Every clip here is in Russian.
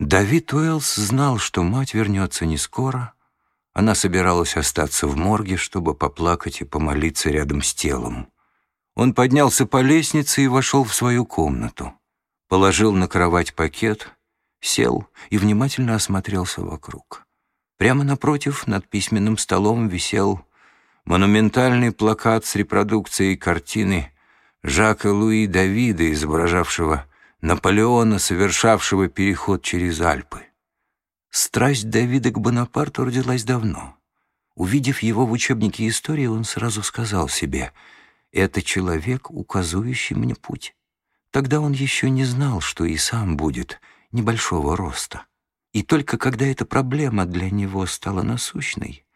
Давид Уэллс знал, что мать вернется не скоро. Она собиралась остаться в морге, чтобы поплакать и помолиться рядом с телом. Он поднялся по лестнице и вошел в свою комнату. Положил на кровать пакет, сел и внимательно осмотрелся вокруг. Прямо напротив, над письменным столом, висел монументальный плакат с репродукцией картины Жака Луи Давида, изображавшего Наполеона, совершавшего переход через Альпы. Страсть Давида к Бонапарту родилась давно. Увидев его в учебнике истории, он сразу сказал себе «Это человек, указывающий мне путь». Тогда он еще не знал, что и сам будет небольшого роста. И только когда эта проблема для него стала насущной,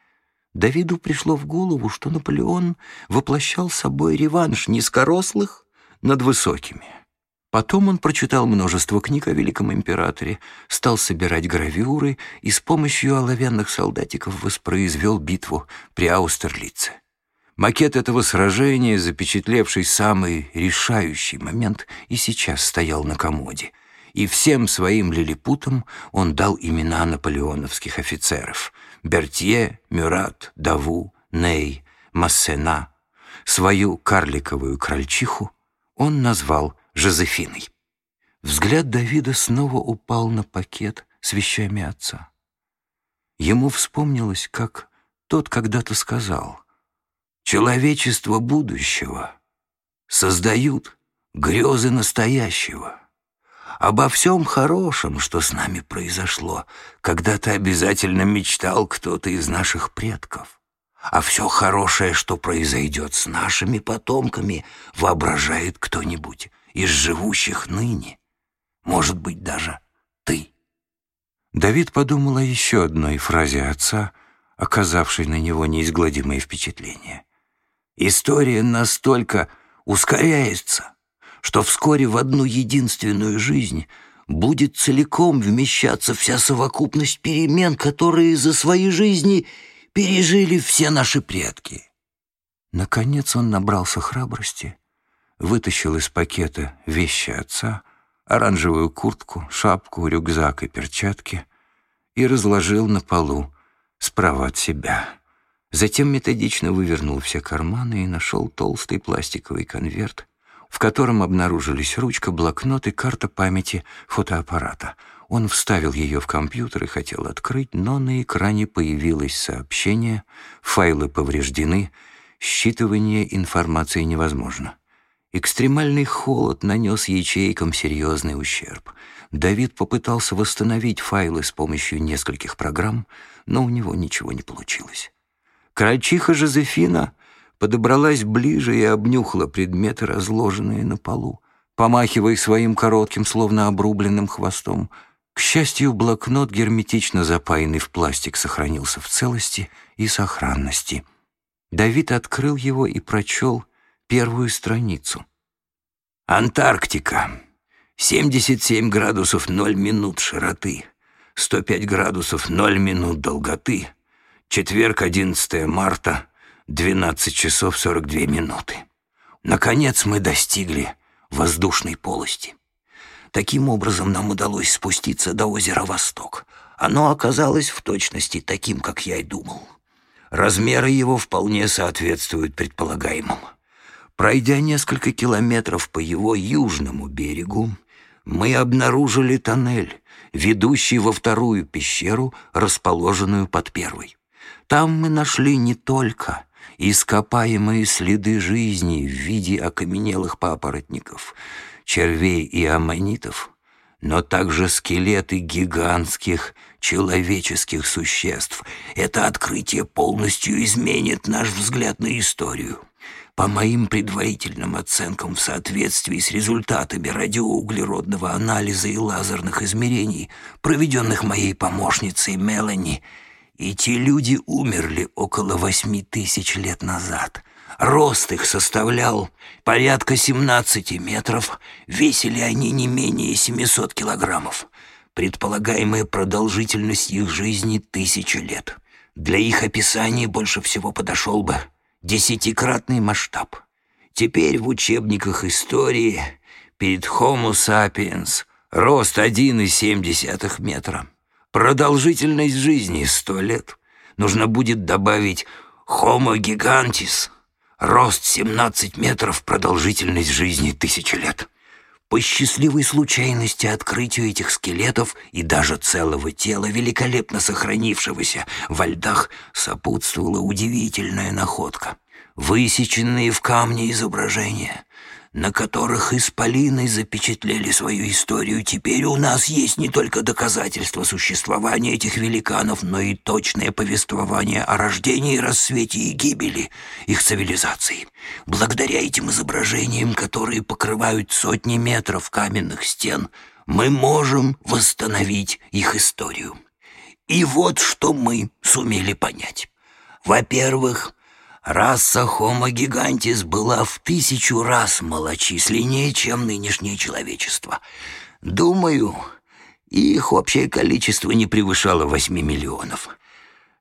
Давиду пришло в голову, что Наполеон воплощал собой реванш низкорослых над высокими. Потом он прочитал множество книг о великом императоре, стал собирать гравюры и с помощью оловянных солдатиков воспроизвел битву при Аустерлице. Макет этого сражения, запечатлевший самый решающий момент, и сейчас стоял на комоде. И всем своим лилипутам он дал имена наполеоновских офицеров — Бертье, Мюрат, Даву, Ней, Массена. Свою карликовую крольчиху он назвал Жозефиной. Взгляд Давида снова упал на пакет с вещами отца. Ему вспомнилось, как тот когда-то сказал, «Человечество будущего создают грезы настоящего. Обо всем хорошем, что с нами произошло, когда-то обязательно мечтал кто-то из наших предков. А все хорошее, что произойдет с нашими потомками, воображает кто-нибудь из живущих ныне. Может быть, даже ты. Давид подумал о еще одной фразе отца, оказавшей на него неизгладимое впечатление. «История настолько ускоряется, что вскоре в одну единственную жизнь будет целиком вмещаться вся совокупность перемен, которые за свои жизни пережили все наши предки». Наконец он набрался храбрости вытащил из пакета вещи отца, оранжевую куртку, шапку, рюкзак и перчатки и разложил на полу справа от себя. Затем методично вывернул все карманы и нашел толстый пластиковый конверт, в котором обнаружились ручка, блокнот и карта памяти фотоаппарата. Он вставил ее в компьютер и хотел открыть, но на экране появилось сообщение «Файлы повреждены, считывание информации невозможно». Экстремальный холод нанес ячейкам серьезный ущерб. Давид попытался восстановить файлы с помощью нескольких программ, но у него ничего не получилось. Крольчиха Жозефина подобралась ближе и обнюхала предметы, разложенные на полу, помахивая своим коротким, словно обрубленным хвостом. К счастью, блокнот, герметично запаянный в пластик, сохранился в целости и сохранности. Давид открыл его и прочел — первую страницу. Антарктика. 77 градусов 0 минут широты, 105 градусов 0 минут долготы. Четверг, 11 марта, 12 часов 42 минуты. Наконец мы достигли воздушной полости. Таким образом нам удалось спуститься до озера Восток. Оно оказалось в точности таким, как я и думал. Размеры его вполне соответствуют предполагаемым. Пройдя несколько километров по его южному берегу, мы обнаружили тоннель, ведущий во вторую пещеру, расположенную под первой. Там мы нашли не только ископаемые следы жизни в виде окаменелых папоротников, червей и аммонитов, но также скелеты гигантских человеческих существ. Это открытие полностью изменит наш взгляд на историю. По моим предварительным оценкам, в соответствии с результатами радиоуглеродного анализа и лазерных измерений, проведенных моей помощницей Мелани, эти люди умерли около восьми тысяч лет назад. Рост их составлял порядка 17 метров, весили они не менее 700 килограммов. Предполагаемая продолжительность их жизни — тысячи лет. Для их описания больше всего подошел бы десятикратный масштаб. Теперь в учебниках истории перед Homo sapiens Рост 1,7 метра. Продолжительность жизни 100 лет. Нужно будет добавить Homo gigantis. Рост 17 метров, продолжительность жизни тысячи лет. По счастливой случайности открытию этих скелетов и даже целого тела, великолепно сохранившегося во льдах, сопутствовала удивительная находка. Высеченные в камне изображения, на которых исполины запечатлели свою историю. Теперь у нас есть не только доказательства существования этих великанов, но и точное повествование о рождении, рассвете и гибели их цивилизации. Благодаря этим изображениям, которые покрывают сотни метров каменных стен, мы можем восстановить их историю. И вот что мы сумели понять. Во-первых, Раса Homo gigantis была в тысячу раз малочисленнее, чем нынешнее человечество. Думаю, их общее количество не превышало 8 миллионов.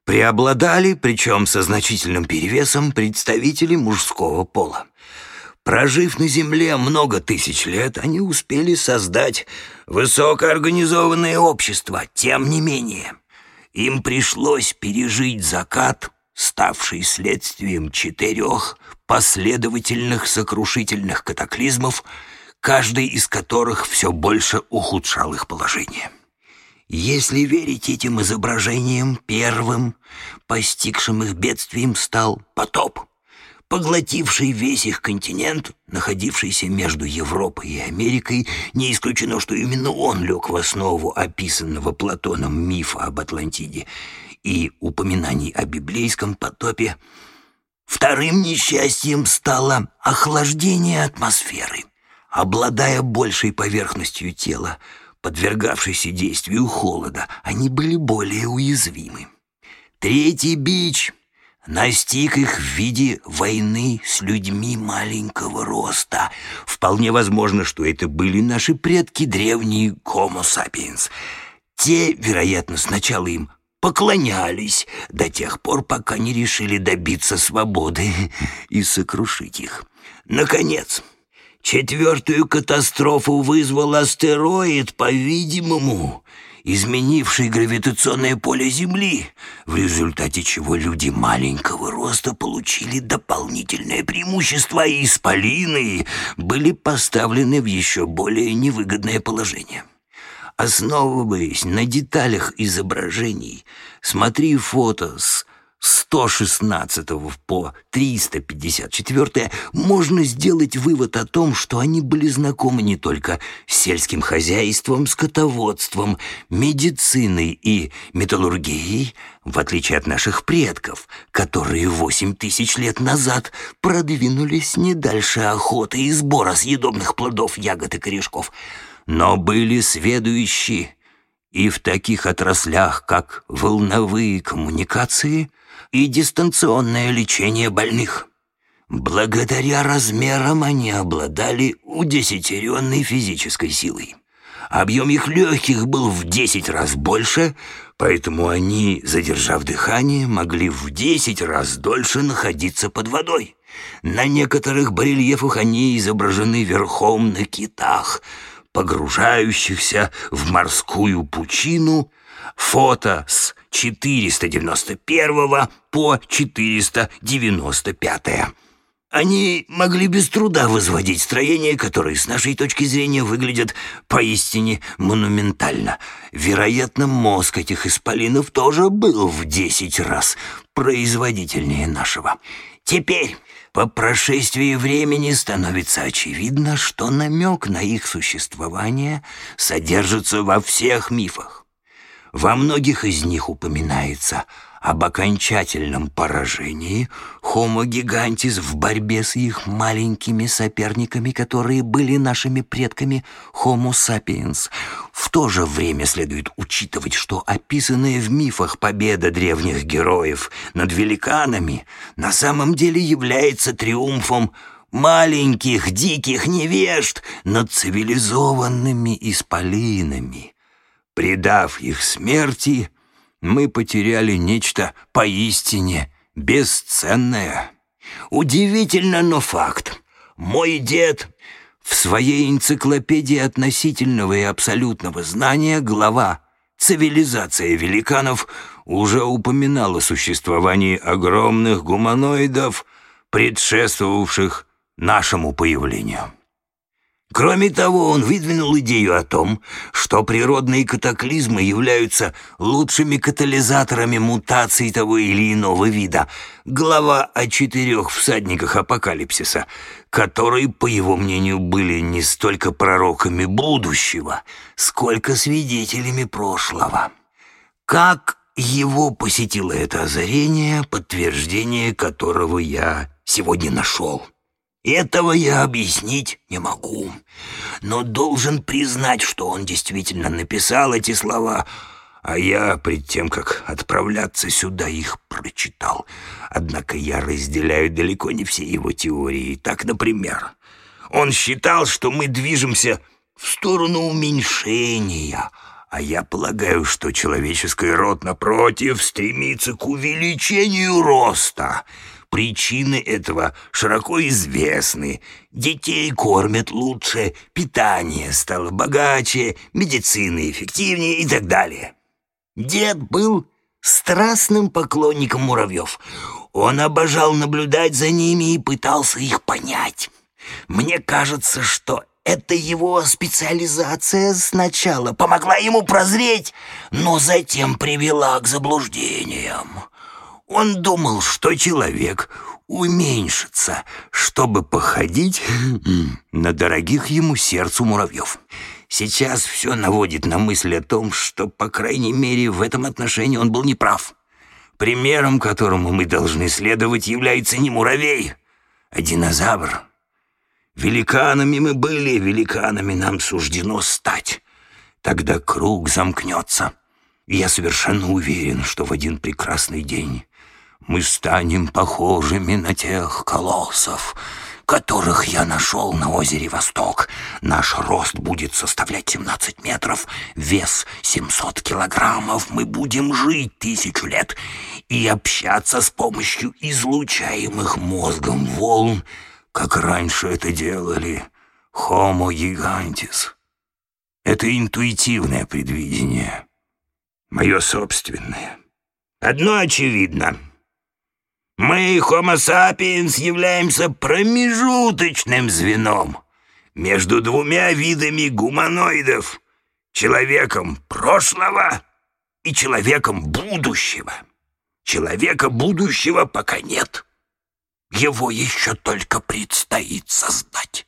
Преобладали, причем со значительным перевесом, представители мужского пола. Прожив на Земле много тысяч лет, они успели создать высокоорганизованное общество. Тем не менее, им пришлось пережить закат ставший следствием четырех последовательных сокрушительных катаклизмов, каждый из которых все больше ухудшал их положение. Если верить этим изображениям, первым, постигшим их бедствием, стал потоп, поглотивший весь их континент, находившийся между Европой и Америкой, не исключено, что именно он лег в основу описанного Платоном мифа об Атлантиде, и упоминаний о библейском потопе, вторым несчастьем стало охлаждение атмосферы. Обладая большей поверхностью тела, подвергавшейся действию холода, они были более уязвимы. Третий бич настиг их в виде войны с людьми маленького роста. Вполне возможно, что это были наши предки, древние Homo sapiens. Те, вероятно, сначала им поклонялись до тех пор, пока не решили добиться свободы и сокрушить их. Наконец, четвертую катастрофу вызвал астероид, по-видимому, изменивший гравитационное поле Земли, в результате чего люди маленького роста получили дополнительное преимущество, и исполины были поставлены в еще более невыгодное положение. Основываясь на деталях изображений, смотри фото с 116 по 354 можно сделать вывод о том, что они были знакомы не только с сельским хозяйством, скотоводством, медициной и металлургией, в отличие от наших предков, которые 8 тысяч лет назад продвинулись не дальше охоты и сбора съедобных плодов, ягод и корешков – но были сведущие и в таких отраслях, как волновые коммуникации и дистанционное лечение больных. Благодаря размерам они обладали удесятеренной физической силой. Объем их легких был в десять раз больше, поэтому они, задержав дыхание, могли в десять раз дольше находиться под водой. На некоторых барельефах они изображены верхом на китах — погружающихся в морскую пучину, фото с 491 по 495. Они могли без труда возводить строения, которые с нашей точки зрения выглядят поистине монументально. Вероятно, мозг этих исполинов тоже был в десять раз производительнее нашего. Теперь по прошествии времени становится очевидно, что намек на их существование содержится во всех мифах. Во многих из них упоминается об окончательном поражении Homo gigantis в борьбе с их маленькими соперниками, которые были нашими предками Homo sapiens. В то же время следует учитывать, что описанная в мифах победа древних героев над великанами на самом деле является триумфом маленьких диких невежд над цивилизованными исполинами. Предав их смерти, мы потеряли нечто поистине бесценное. Удивительно, но факт. Мой дед В своей энциклопедии относительного и абсолютного знания глава «Цивилизация великанов» уже упоминал о существовании огромных гуманоидов, предшествовавших нашему появлению. Кроме того, он выдвинул идею о том, что природные катаклизмы являются лучшими катализаторами мутаций того или иного вида. Глава о четырех всадниках апокалипсиса, которые, по его мнению, были не столько пророками будущего, сколько свидетелями прошлого. Как его посетило это озарение, подтверждение которого я сегодня нашел. Этого я объяснить не могу, но должен признать, что он действительно написал эти слова, а я, перед тем, как отправляться сюда, их прочитал. Однако я разделяю далеко не все его теории. Так, например, он считал, что мы движемся в сторону уменьшения, а я полагаю, что человеческий род, напротив, стремится к увеличению роста — Причины этого широко известны. Детей кормят лучше, питание стало богаче, медицина эффективнее и так далее. Дед был страстным поклонником муравьев. Он обожал наблюдать за ними и пытался их понять. Мне кажется, что эта его специализация сначала помогла ему прозреть, но затем привела к заблуждениям. Он думал, что человек уменьшится, чтобы походить на дорогих ему сердцу муравьев. Сейчас все наводит на мысль о том, что, по крайней мере, в этом отношении он был неправ. Примером, которому мы должны следовать, является не муравей, а динозавр. Великанами мы были, великанами нам суждено стать. Тогда круг замкнется. Я совершенно уверен, что в один прекрасный день мы станем похожими на тех колоссов, которых я нашел на озере Восток. Наш рост будет составлять 17 метров, вес 700 килограммов. Мы будем жить тысячу лет и общаться с помощью излучаемых мозгом волн, как раньше это делали Homo gigantis. Это интуитивное предвидение, мое собственное. Одно очевидно — мы, Homo sapiens, являемся промежуточным звеном между двумя видами гуманоидов — человеком прошлого и человеком будущего. Человека будущего пока нет. Его еще только предстоит создать.